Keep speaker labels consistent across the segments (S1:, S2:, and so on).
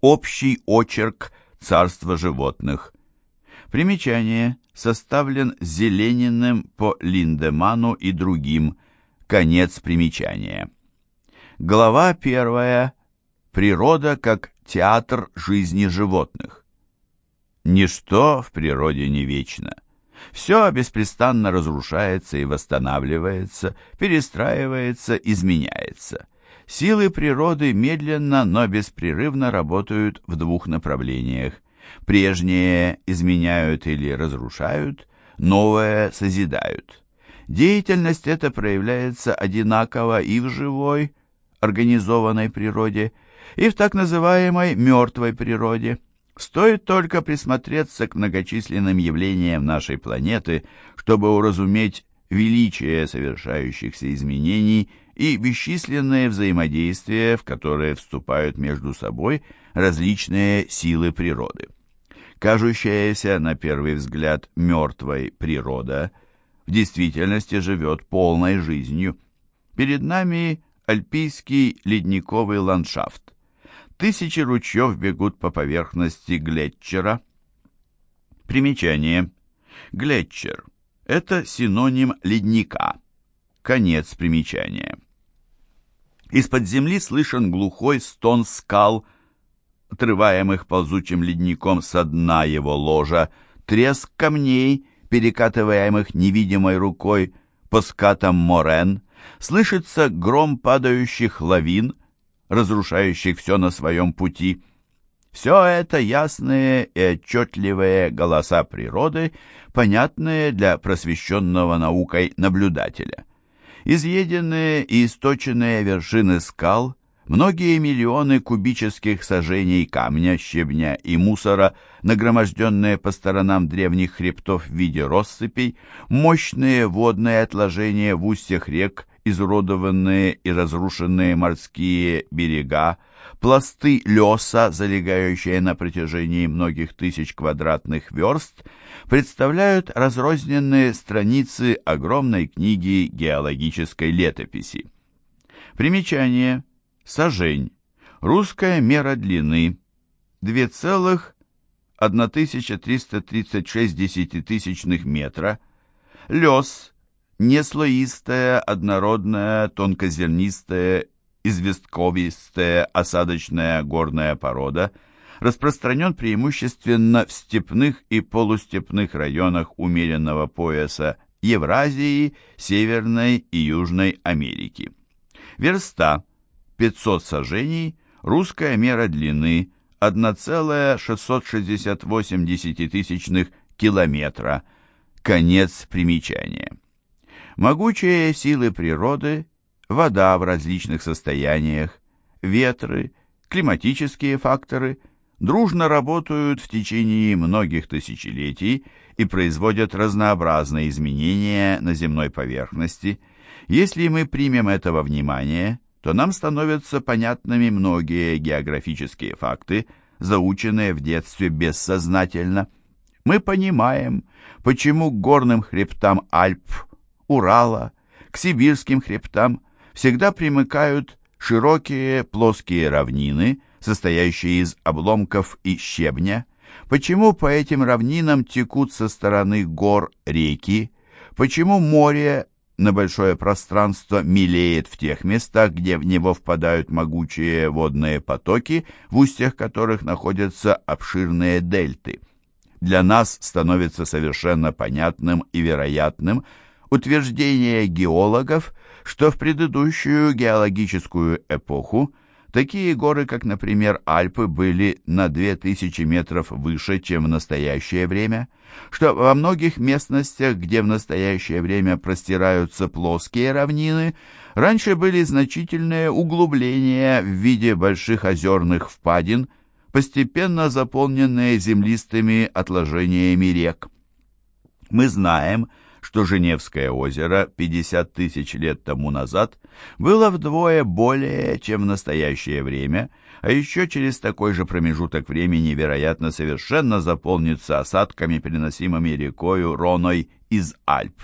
S1: Общий очерк царства животных. Примечание составлен Зелениным по Линдеману и другим. Конец примечания. Глава первая. Природа как театр жизни животных. Ничто в природе не вечно. Все беспрестанно разрушается и восстанавливается, перестраивается, изменяется. Силы природы медленно, но беспрерывно работают в двух направлениях. Прежние изменяют или разрушают, новое созидают. Деятельность эта проявляется одинаково и в живой, организованной природе, и в так называемой мертвой природе. Стоит только присмотреться к многочисленным явлениям нашей планеты, чтобы уразуметь величие совершающихся изменений и бесчисленные взаимодействия, в которые вступают между собой различные силы природы. Кажущаяся на первый взгляд мертвой природа в действительности живет полной жизнью. Перед нами альпийский ледниковый ландшафт. Тысячи ручьев бегут по поверхности Глетчера. Примечание. Глетчер – это синоним ледника. Конец примечания. Из-под земли слышен глухой стон скал, отрываемых ползучим ледником со дна его ложа, треск камней, перекатываемых невидимой рукой по скатам морен, слышится гром падающих лавин, разрушающих все на своем пути. Все это ясные и отчетливые голоса природы, понятные для просвещенного наукой наблюдателя изъеденные и источенные вершины скал, многие миллионы кубических сажений камня, щебня и мусора, нагроможденные по сторонам древних хребтов в виде россыпей, мощные водные отложения в устьях рек, изуродованные и разрушенные морские берега, пласты леса, залегающие на протяжении многих тысяч квадратных верст, представляют разрозненные страницы огромной книги геологической летописи. Примечание. Сажень. Русская мера длины. 2,1336 десятитысячных метра. Лес. Неслоистая, однородная, тонкозернистая известковистая осадочная горная порода, распространен преимущественно в степных и полустепных районах умеренного пояса Евразии, Северной и Южной Америки. Верста 500 сажений, русская мера длины 1,668 километра. Конец примечания. Могучие силы природы – вода в различных состояниях, ветры, климатические факторы дружно работают в течение многих тысячелетий и производят разнообразные изменения на земной поверхности. Если мы примем этого внимание, то нам становятся понятными многие географические факты, заученные в детстве бессознательно. Мы понимаем, почему к горным хребтам Альп, Урала, к сибирским хребтам всегда примыкают широкие плоские равнины, состоящие из обломков и щебня, почему по этим равнинам текут со стороны гор реки, почему море на большое пространство мелеет в тех местах, где в него впадают могучие водные потоки, в устьях которых находятся обширные дельты. Для нас становится совершенно понятным и вероятным утверждение геологов, что в предыдущую геологическую эпоху такие горы, как, например, Альпы, были на 2000 метров выше, чем в настоящее время, что во многих местностях, где в настоящее время простираются плоские равнины, раньше были значительные углубления в виде больших озерных впадин, постепенно заполненные землистыми отложениями рек. Мы знаем, что Женевское озеро 50 тысяч лет тому назад было вдвое более, чем в настоящее время, а еще через такой же промежуток времени, вероятно, совершенно заполнится осадками, приносимыми рекою Роной из Альп.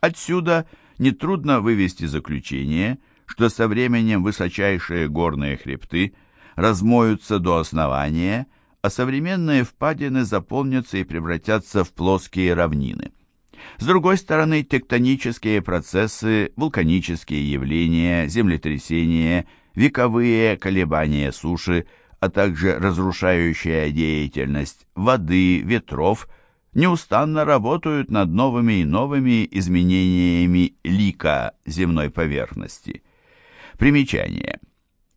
S1: Отсюда нетрудно вывести заключение, что со временем высочайшие горные хребты размоются до основания, а современные впадины заполнятся и превратятся в плоские равнины. С другой стороны, тектонические процессы, вулканические явления, землетрясения, вековые колебания суши, а также разрушающая деятельность воды, ветров неустанно работают над новыми и новыми изменениями лика земной поверхности. Примечание.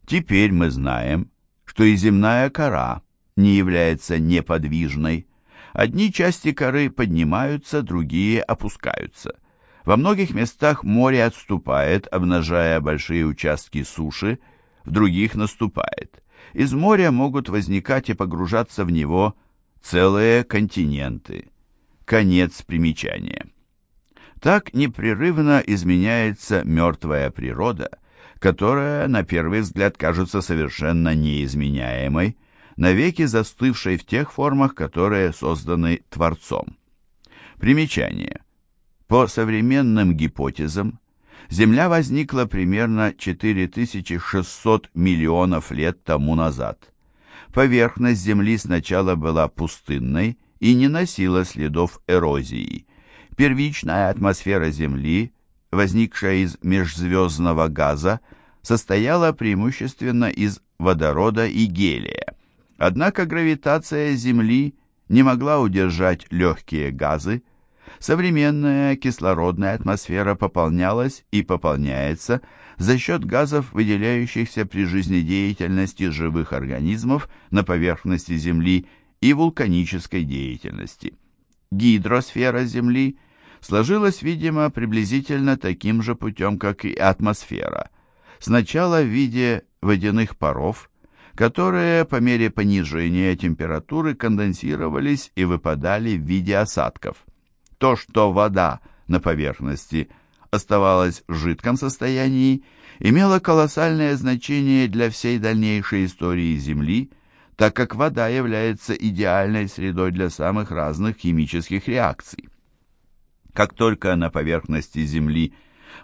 S1: Теперь мы знаем, что и земная кора не является неподвижной. Одни части коры поднимаются, другие опускаются. Во многих местах море отступает, обнажая большие участки суши, в других наступает. Из моря могут возникать и погружаться в него целые континенты. Конец примечания. Так непрерывно изменяется мертвая природа, которая, на первый взгляд, кажется совершенно неизменяемой, навеки застывшей в тех формах, которые созданы Творцом. Примечание. По современным гипотезам, Земля возникла примерно 4600 миллионов лет тому назад. Поверхность Земли сначала была пустынной и не носила следов эрозии. Первичная атмосфера Земли, возникшая из межзвездного газа, состояла преимущественно из водорода и гелия. Однако гравитация Земли не могла удержать легкие газы, Современная кислородная атмосфера пополнялась и пополняется за счет газов, выделяющихся при жизнедеятельности живых организмов на поверхности Земли и вулканической деятельности. Гидросфера Земли сложилась, видимо, приблизительно таким же путем, как и атмосфера. Сначала в виде водяных паров, которые по мере понижения температуры конденсировались и выпадали в виде осадков. То, что вода на поверхности оставалась в жидком состоянии, имело колоссальное значение для всей дальнейшей истории Земли, так как вода является идеальной средой для самых разных химических реакций. Как только на поверхности Земли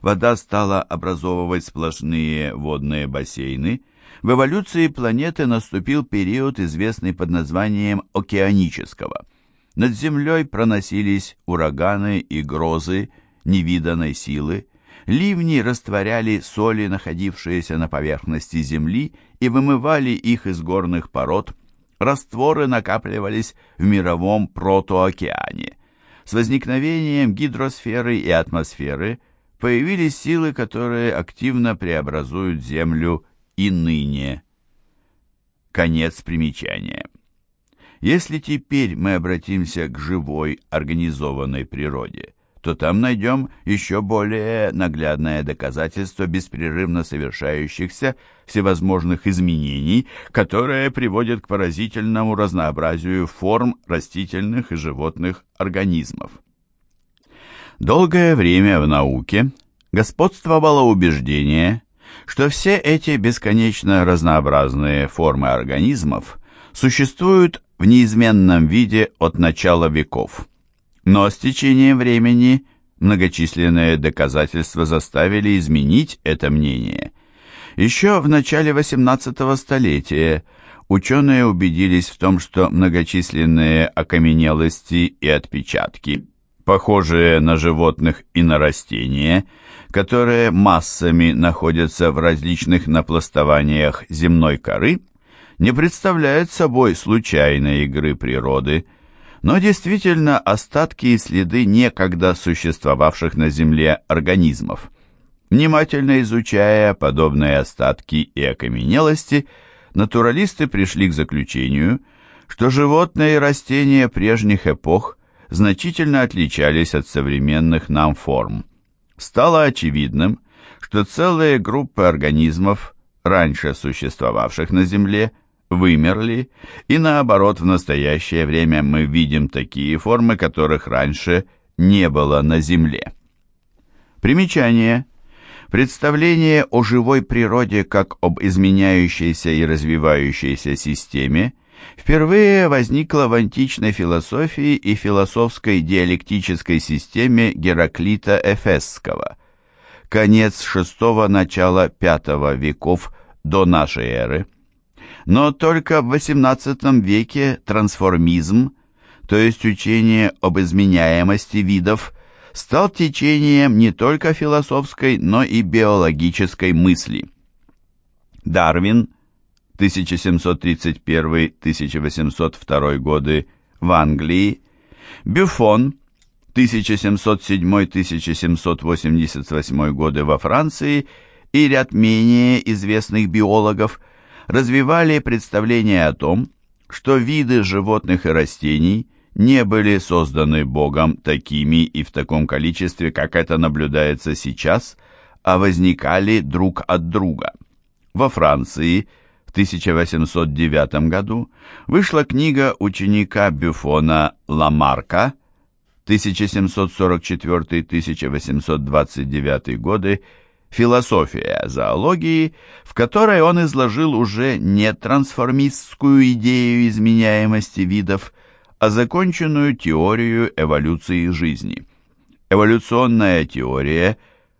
S1: вода стала образовывать сплошные водные бассейны, в эволюции планеты наступил период, известный под названием океанического – над землей проносились ураганы и грозы невиданной силы, ливни растворяли соли, находившиеся на поверхности земли, и вымывали их из горных пород, растворы накапливались в мировом протоокеане. С возникновением гидросферы и атмосферы появились силы, которые активно преобразуют Землю и ныне. Конец примечания. Если теперь мы обратимся к живой, организованной природе, то там найдем еще более наглядное доказательство беспрерывно совершающихся всевозможных изменений, которые приводят к поразительному разнообразию форм растительных и животных организмов. Долгое время в науке господствовало убеждение, что все эти бесконечно разнообразные формы организмов существуют в неизменном виде от начала веков. Но с течением времени многочисленные доказательства заставили изменить это мнение. Еще в начале XVIII столетия ученые убедились в том, что многочисленные окаменелости и отпечатки, похожие на животных и на растения, которые массами находятся в различных напластованиях земной коры, не представляет собой случайной игры природы, но действительно остатки и следы некогда существовавших на Земле организмов. Внимательно изучая подобные остатки и окаменелости, натуралисты пришли к заключению, что животные и растения прежних эпох значительно отличались от современных нам форм. Стало очевидным, что целые группы организмов, раньше существовавших на Земле, вымерли, и наоборот, в настоящее время мы видим такие формы, которых раньше не было на Земле. Примечание. Представление о живой природе как об изменяющейся и развивающейся системе впервые возникло в античной философии и философской диалектической системе Гераклита Эфесского. Конец VI – начало V веков до нашей эры – Но только в XVIII веке трансформизм, то есть учение об изменяемости видов, стал течением не только философской, но и биологической мысли. Дарвин 1731-1802 годы в Англии, Бюфон 1707-1788 годы во Франции и ряд менее известных биологов развивали представление о том, что виды животных и растений не были созданы Богом такими и в таком количестве, как это наблюдается сейчас, а возникали друг от друга. Во Франции в 1809 году вышла книга ученика Бюфона Ламарка 1744-1829 годы «Философия зоологии», в которой он изложил уже не трансформистскую идею изменяемости видов, а законченную теорию эволюции жизни. Эволюционная теория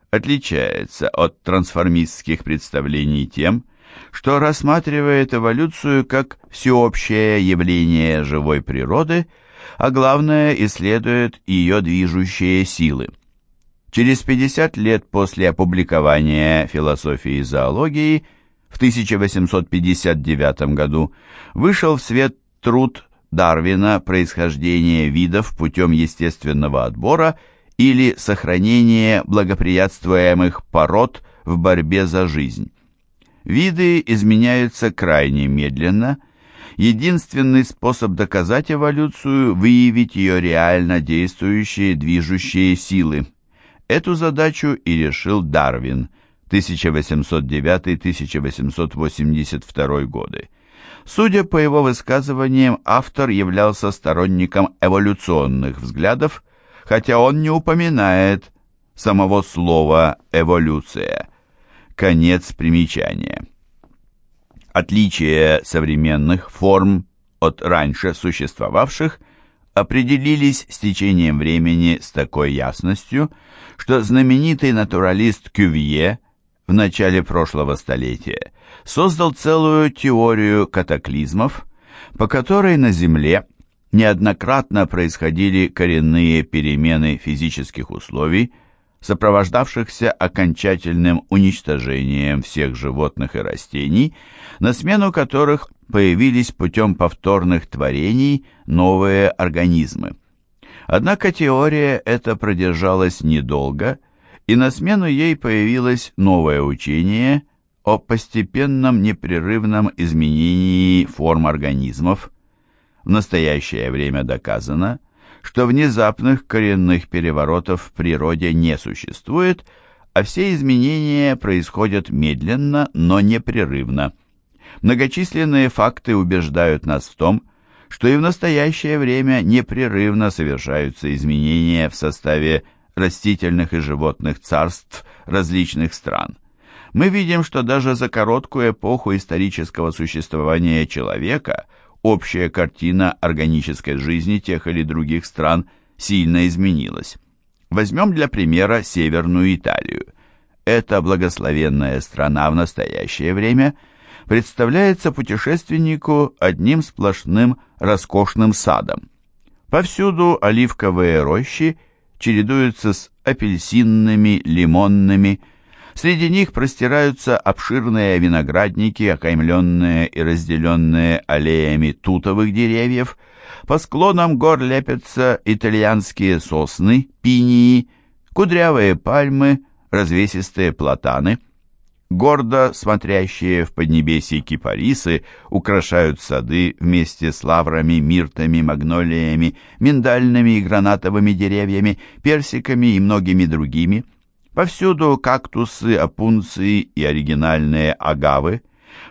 S1: отличается от трансформистских представлений тем, что рассматривает эволюцию как всеобщее явление живой природы – а главное, исследует ее движущие силы. Через 50 лет после опубликования «Философии зоологии» в 1859 году вышел в свет труд Дарвина «Происхождение видов путем естественного отбора» или «Сохранение благоприятствуемых пород в борьбе за жизнь». Виды изменяются крайне медленно – Единственный способ доказать эволюцию – выявить ее реально действующие движущие силы. Эту задачу и решил Дарвин 1809-1882 годы. Судя по его высказываниям, автор являлся сторонником эволюционных взглядов, хотя он не упоминает самого слова «эволюция». Конец примечания. Отличия современных форм от раньше существовавших определились с течением времени с такой ясностью, что знаменитый натуралист Кювье в начале прошлого столетия создал целую теорию катаклизмов, по которой на Земле неоднократно происходили коренные перемены физических условий, сопровождавшихся окончательным уничтожением всех животных и растений, на смену которых появились путем повторных творений новые организмы. Однако теория эта продержалась недолго, и на смену ей появилось новое учение о постепенном непрерывном изменении форм организмов. В настоящее время доказано, что внезапных коренных переворотов в природе не существует, а все изменения происходят медленно, но непрерывно. Многочисленные факты убеждают нас в том, что и в настоящее время непрерывно совершаются изменения в составе растительных и животных царств различных стран. Мы видим, что даже за короткую эпоху исторического существования человека – общая картина органической жизни тех или других стран сильно изменилась. Возьмем для примера Северную Италию. Эта благословенная страна в настоящее время представляется путешественнику одним сплошным роскошным садом. Повсюду оливковые рощи чередуются с апельсинными, лимонными, Среди них простираются обширные виноградники, окаймленные и разделенные аллеями тутовых деревьев. По склонам гор лепятся итальянские сосны, пинии, кудрявые пальмы, развесистые платаны. Гордо смотрящие в поднебесье кипарисы украшают сады вместе с лаврами, миртами, магнолиями, миндальными и гранатовыми деревьями, персиками и многими другими – Повсюду кактусы, опунции и оригинальные агавы,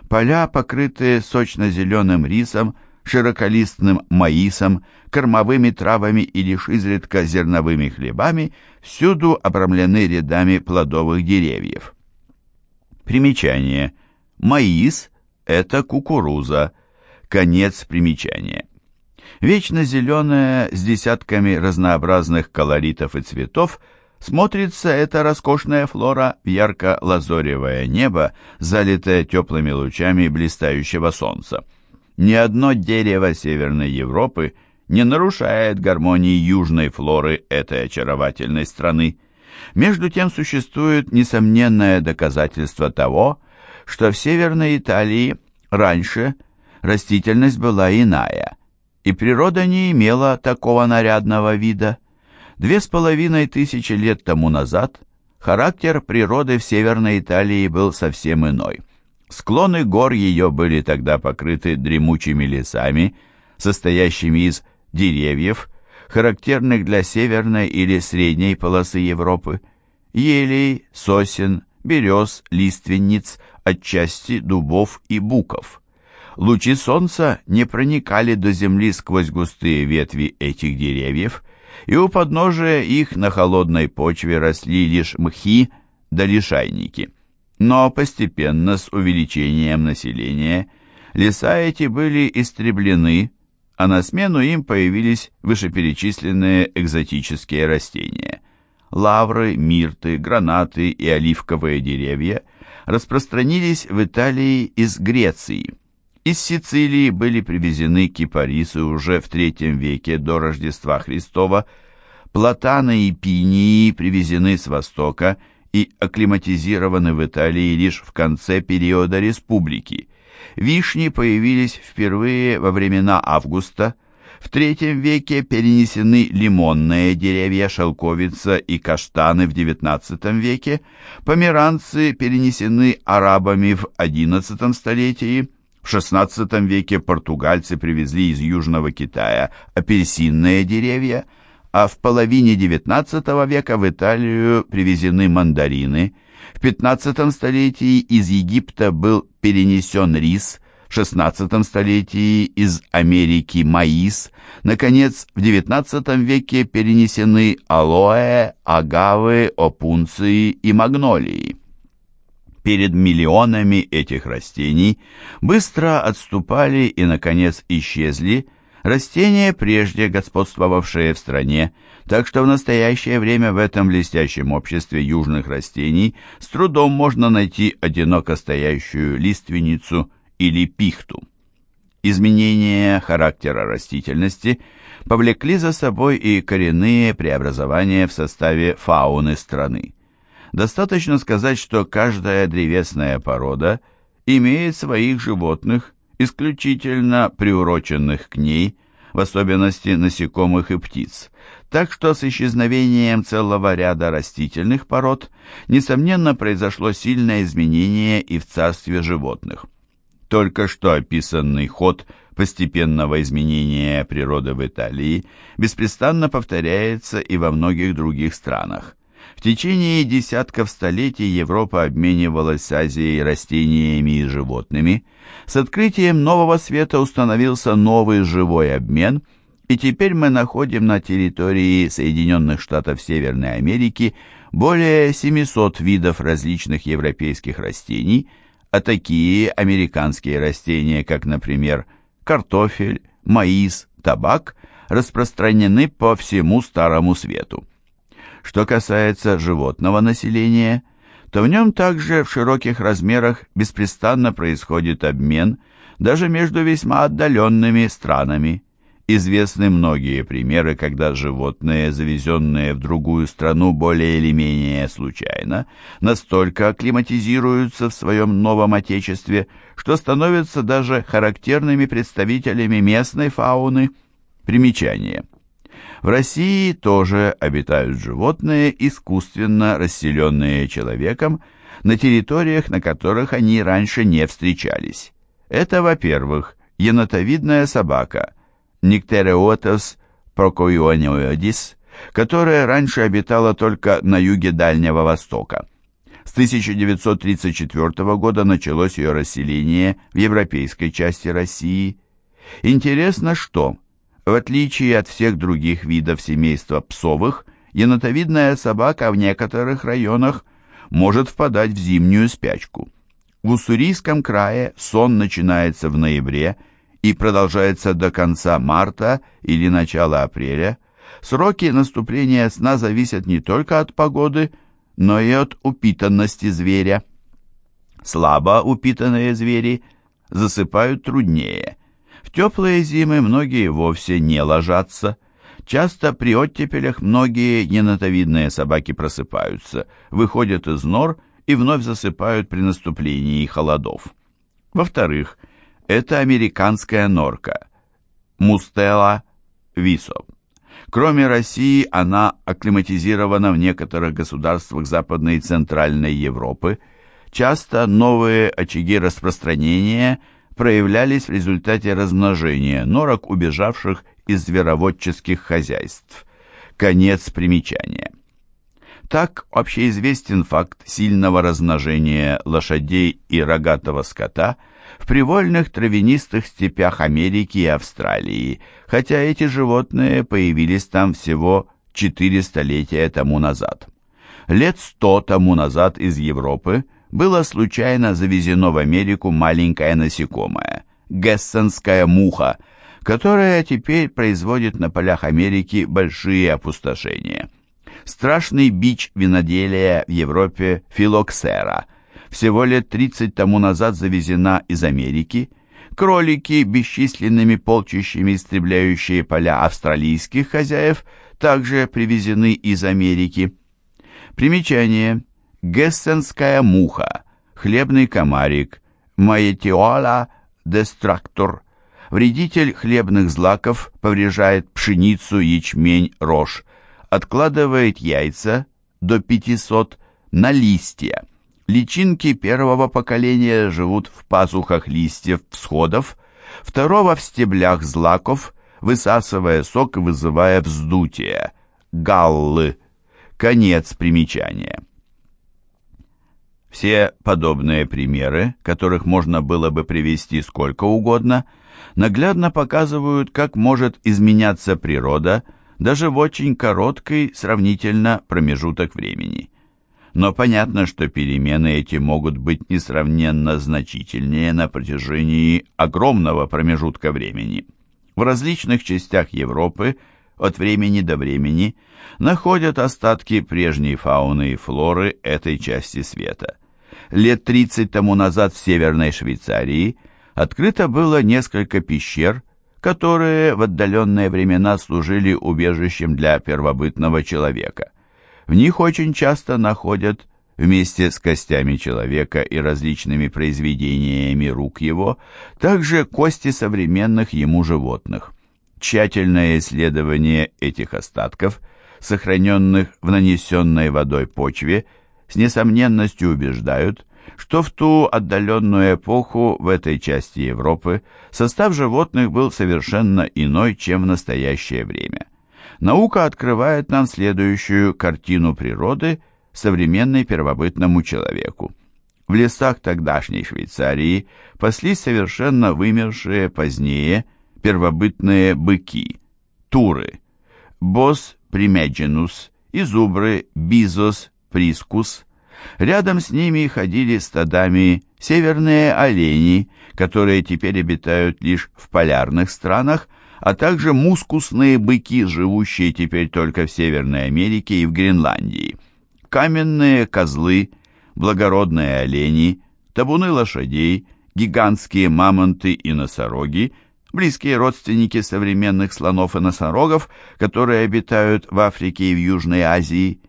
S1: поля, покрытые сочно-зеленым рисом, широколистным маисом, кормовыми травами и лишь изредка зерновыми хлебами, всюду обрамлены рядами плодовых деревьев. Примечание. Маис – это кукуруза. Конец примечания. Вечно зеленая, с десятками разнообразных колоритов и цветов – Смотрится эта роскошная флора в ярко-лазоревое небо, залитое теплыми лучами блистающего солнца. Ни одно дерево Северной Европы не нарушает гармонии южной флоры этой очаровательной страны. Между тем существует несомненное доказательство того, что в Северной Италии раньше растительность была иная, и природа не имела такого нарядного вида. Две с половиной тысячи лет тому назад характер природы в Северной Италии был совсем иной. Склоны гор ее были тогда покрыты дремучими лесами, состоящими из деревьев, характерных для северной или средней полосы Европы, елей, сосен, берез, лиственниц, отчасти дубов и буков. Лучи солнца не проникали до земли сквозь густые ветви этих деревьев, и у подножия их на холодной почве росли лишь мхи да лишайники. Но постепенно с увеличением населения леса эти были истреблены, а на смену им появились вышеперечисленные экзотические растения. Лавры, мирты, гранаты и оливковые деревья распространились в Италии из Греции. Из Сицилии были привезены кипарисы уже в III веке до Рождества Христова, платаны и пинии привезены с Востока и акклиматизированы в Италии лишь в конце периода республики – Вишни появились впервые во времена Августа. В III веке перенесены лимонные деревья, шелковица и каштаны в XIX веке. Померанцы перенесены арабами в XI столетии. В XVI веке португальцы привезли из Южного Китая апельсинные деревья, а в половине XIX века в Италию привезены мандарины – в 15 столетии из Египта был перенесен рис, в 16 столетии из Америки маис, наконец, в 19 веке перенесены алоэ, агавы, опунции и магнолии. Перед миллионами этих растений быстро отступали и, наконец, исчезли растения, прежде господствовавшие в стране, так что в настоящее время в этом блестящем обществе южных растений с трудом можно найти одиноко стоящую лиственницу или пихту. Изменения характера растительности повлекли за собой и коренные преобразования в составе фауны страны. Достаточно сказать, что каждая древесная порода имеет своих животных, исключительно приуроченных к ней, в особенности насекомых и птиц, так что с исчезновением целого ряда растительных пород, несомненно, произошло сильное изменение и в царстве животных. Только что описанный ход постепенного изменения природы в Италии беспрестанно повторяется и во многих других странах. В течение десятков столетий Европа обменивалась с Азией растениями и животными. С открытием нового света установился новый живой обмен, и теперь мы находим на территории Соединенных Штатов Северной Америки более 700 видов различных европейских растений, а такие американские растения, как, например, картофель, маис, табак, распространены по всему Старому Свету. Что касается животного населения, то в нем также в широких размерах беспрестанно происходит обмен даже между весьма отдаленными странами. Известны многие примеры, когда животные, завезенные в другую страну более или менее случайно, настолько акклиматизируются в своем новом отечестве, что становятся даже характерными представителями местной фауны. Примечание. В России тоже обитают животные, искусственно расселенные человеком, на территориях, на которых они раньше не встречались. Это, во-первых, енотовидная собака Никтереотос прокоиониодис, которая раньше обитала только на юге Дальнего Востока. С 1934 года началось ее расселение в европейской части России. Интересно, что в отличие от всех других видов семейства псовых, енотовидная собака в некоторых районах может впадать в зимнюю спячку. В Уссурийском крае сон начинается в ноябре и продолжается до конца марта или начала апреля, Сроки наступления сна зависят не только от погоды, но и от упитанности зверя. Слабо упитанные звери засыпают труднее. В теплые зимы многие вовсе не ложатся. Часто при оттепелях многие ненатовидные собаки просыпаются, выходят из нор и вновь засыпают при наступлении холодов. Во-вторых, это американская норка Мустела висо. Кроме России, она акклиматизирована в некоторых государствах Западной и Центральной Европы. Часто новые очаги распространения проявлялись в результате размножения норок, убежавших из звероводческих хозяйств. Конец примечания. Так общеизвестен факт сильного размножения лошадей и рогатого скота в привольных травянистых степях Америки и Австралии, хотя эти животные появились там всего четыре столетия тому назад. Лет сто тому назад из Европы было случайно завезено в Америку маленькое насекомое – гессенская муха, которая теперь производит на полях Америки большие опустошения – страшный бич виноделия в Европе филоксера, всего лет 30 тому назад завезена из Америки, кролики, бесчисленными полчищами истребляющие поля австралийских хозяев, также привезены из Америки. Примечание. Гессенская муха, хлебный комарик, Маетиола дестрактор, вредитель хлебных злаков, повреждает пшеницу, ячмень, рожь, откладывает яйца до 500 на листья. Личинки первого поколения живут в пазухах листьев всходов, второго в стеблях злаков, высасывая сок и вызывая вздутие. Галлы. Конец примечания. Все подобные примеры, которых можно было бы привести сколько угодно, наглядно показывают, как может изменяться природа – даже в очень короткий сравнительно промежуток времени. Но понятно, что перемены эти могут быть несравненно значительнее на протяжении огромного промежутка времени. В различных частях Европы от времени до времени находят остатки прежней фауны и флоры этой части света. Лет 30 тому назад в Северной Швейцарии открыто было несколько пещер, которые в отдаленные времена служили убежищем для первобытного человека. В них очень часто находят вместе с костями человека и различными произведениями рук его, также кости современных ему животных. Тщательное исследование этих остатков, сохраненных в нанесенной водой почве, с несомненностью убеждают, что в ту отдаленную эпоху в этой части Европы состав животных был совершенно иной, чем в настоящее время. Наука открывает нам следующую картину природы, современной первобытному человеку. В лесах тогдашней Швейцарии паслись совершенно вымершие позднее первобытные быки, туры, бос примеджинус и зубры бизос прискус, Рядом с ними ходили стадами северные олени, которые теперь обитают лишь в полярных странах, а также мускусные быки, живущие теперь только в Северной Америке и в Гренландии, каменные козлы, благородные олени, табуны лошадей, гигантские мамонты и носороги, близкие родственники современных слонов и носорогов, которые обитают в Африке и в Южной Азии,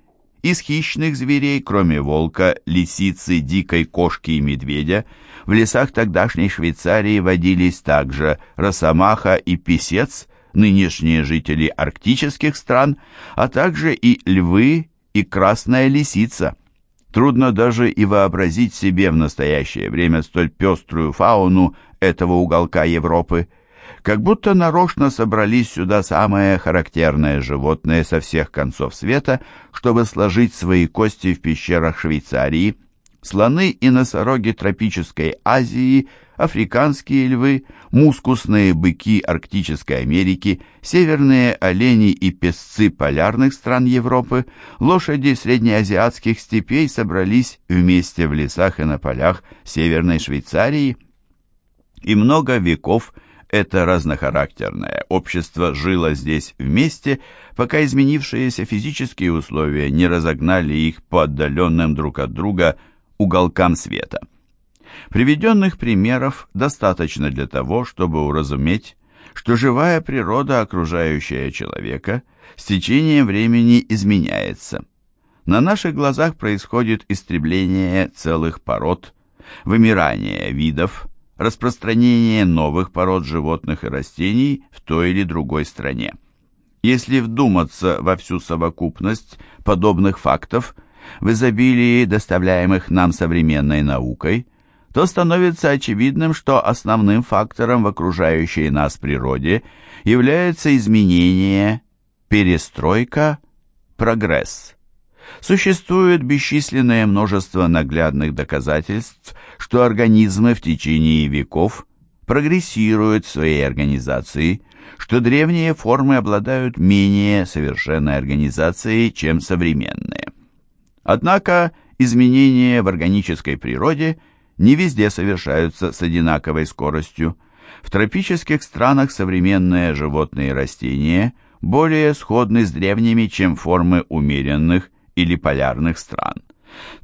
S1: из хищных зверей, кроме волка, лисицы, дикой кошки и медведя, в лесах тогдашней Швейцарии водились также росомаха и писец, нынешние жители арктических стран, а также и львы и красная лисица. Трудно даже и вообразить себе в настоящее время столь пеструю фауну этого уголка Европы – как будто нарочно собрались сюда самые характерные животные со всех концов света, чтобы сложить свои кости в пещерах Швейцарии. Слоны и носороги тропической Азии, африканские львы, мускусные быки Арктической Америки, северные олени и песцы полярных стран Европы, лошади среднеазиатских степей собрались вместе в лесах и на полях Северной Швейцарии. И много веков – это разнохарактерное общество жило здесь вместе, пока изменившиеся физические условия не разогнали их по отдаленным друг от друга уголкам света. Приведенных примеров достаточно для того, чтобы уразуметь, что живая природа, окружающая человека, с течением времени изменяется. На наших глазах происходит истребление целых пород, вымирание видов, распространение новых пород животных и растений в той или другой стране. Если вдуматься во всю совокупность подобных фактов, в изобилии, доставляемых нам современной наукой, то становится очевидным, что основным фактором в окружающей нас природе является изменение, перестройка, прогресс. Существует бесчисленное множество наглядных доказательств, что организмы в течение веков прогрессируют в своей организации, что древние формы обладают менее совершенной организацией, чем современные. Однако изменения в органической природе не везде совершаются с одинаковой скоростью. В тропических странах современные животные и растения более сходны с древними, чем формы умеренных или полярных стран.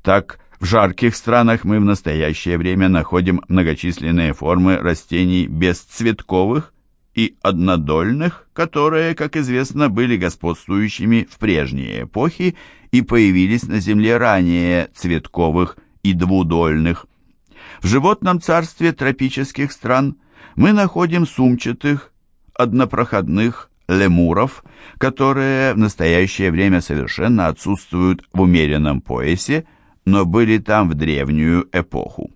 S1: Так, в жарких странах мы в настоящее время находим многочисленные формы растений бесцветковых и однодольных, которые, как известно, были господствующими в прежние эпохи и появились на Земле ранее цветковых и двудольных. В животном царстве тропических стран мы находим сумчатых, однопроходных, лемуров, которые в настоящее время совершенно отсутствуют в умеренном поясе, но были там в древнюю эпоху.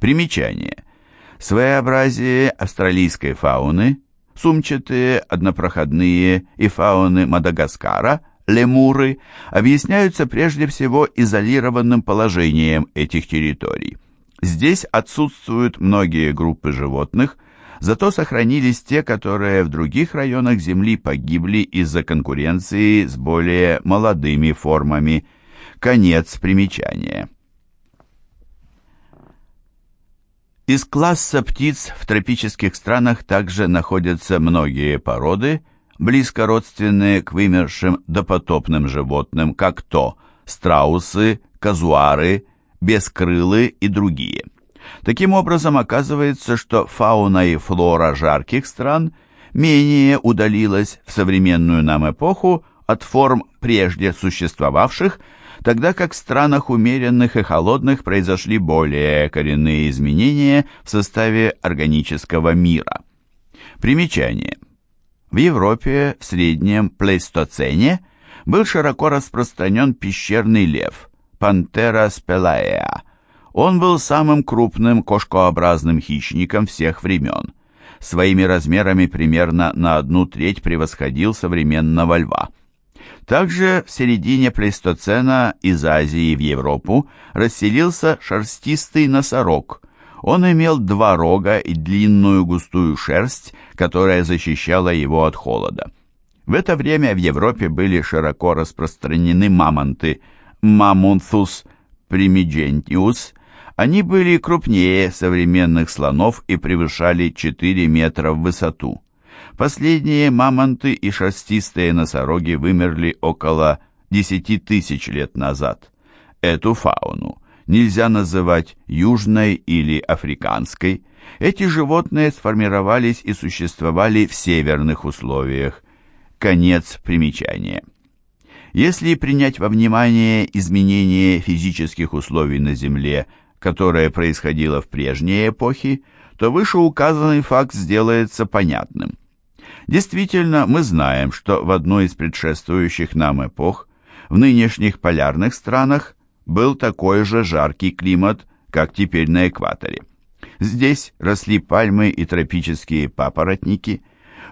S1: Примечание. Своеобразие австралийской фауны, сумчатые, однопроходные и фауны Мадагаскара, лемуры, объясняются прежде всего изолированным положением этих территорий. Здесь отсутствуют многие группы животных – Зато сохранились те, которые в других районах Земли погибли из-за конкуренции с более молодыми формами. Конец примечания. Из класса птиц в тропических странах также находятся многие породы, близко родственные к вымершим допотопным животным, как то страусы, казуары, бескрылы и другие. Таким образом, оказывается, что фауна и флора жарких стран менее удалилась в современную нам эпоху от форм прежде существовавших, тогда как в странах умеренных и холодных произошли более коренные изменения в составе органического мира. Примечание. В Европе в среднем плейстоцене был широко распространен пещерный лев, пантера спелаеа, он был самым крупным кошкообразным хищником всех времен. Своими размерами примерно на одну треть превосходил современного льва. Также в середине плейстоцена из Азии в Европу расселился шерстистый носорог. Он имел два рога и длинную густую шерсть, которая защищала его от холода. В это время в Европе были широко распространены мамонты Mammuthus primigentius они были крупнее современных слонов и превышали 4 метра в высоту. Последние мамонты и шерстистые носороги вымерли около 10 тысяч лет назад. Эту фауну нельзя называть южной или африканской. Эти животные сформировались и существовали в северных условиях. Конец примечания. Если принять во внимание изменение физических условий на Земле которое происходило в прежние эпохи, то вышеуказанный факт сделается понятным. Действительно, мы знаем, что в одной из предшествующих нам эпох в нынешних полярных странах был такой же жаркий климат, как теперь на экваторе. Здесь росли пальмы и тропические папоротники,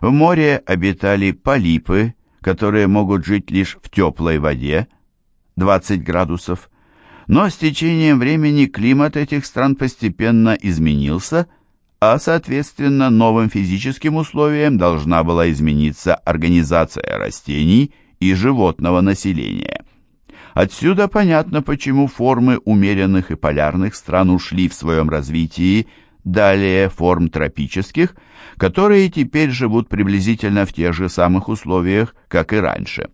S1: в море обитали полипы, которые могут жить лишь в теплой воде, 20 градусов, но с течением времени климат этих стран постепенно изменился, а, соответственно, новым физическим условиям должна была измениться организация растений и животного населения. Отсюда понятно, почему формы умеренных и полярных стран ушли в своем развитии далее форм тропических, которые теперь живут приблизительно в тех же самых условиях, как и раньше.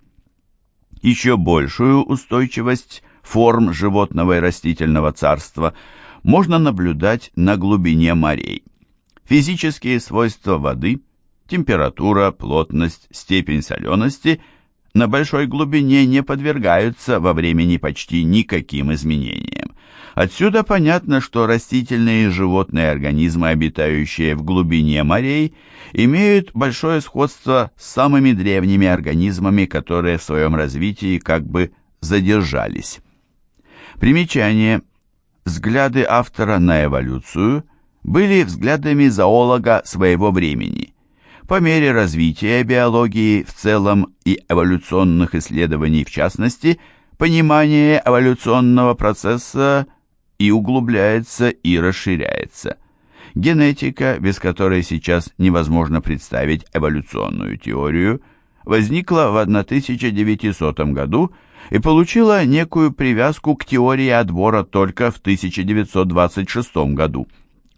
S1: Еще большую устойчивость форм животного и растительного царства можно наблюдать на глубине морей. Физические свойства воды, температура, плотность, степень солености на большой глубине не подвергаются во времени почти никаким изменениям. Отсюда понятно, что растительные и животные организмы, обитающие в глубине морей, имеют большое сходство с самыми древними организмами, которые в своем развитии как бы задержались. Примечание. Взгляды автора на эволюцию были взглядами зоолога своего времени. По мере развития биологии в целом и эволюционных исследований в частности, понимание эволюционного процесса и углубляется, и расширяется. Генетика, без которой сейчас невозможно представить эволюционную теорию, возникла в 1900 году и получила некую привязку к теории отбора только в 1926 году.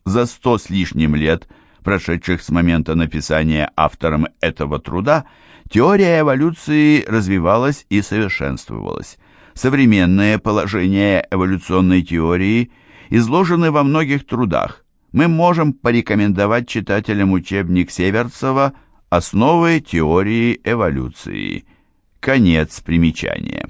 S1: За сто с лишним лет, прошедших с момента написания автором этого труда, теория эволюции развивалась и совершенствовалась современные положения эволюционной теории изложены во многих трудах. Мы можем порекомендовать читателям учебник Северцева «Основы теории эволюции». Конец примечания.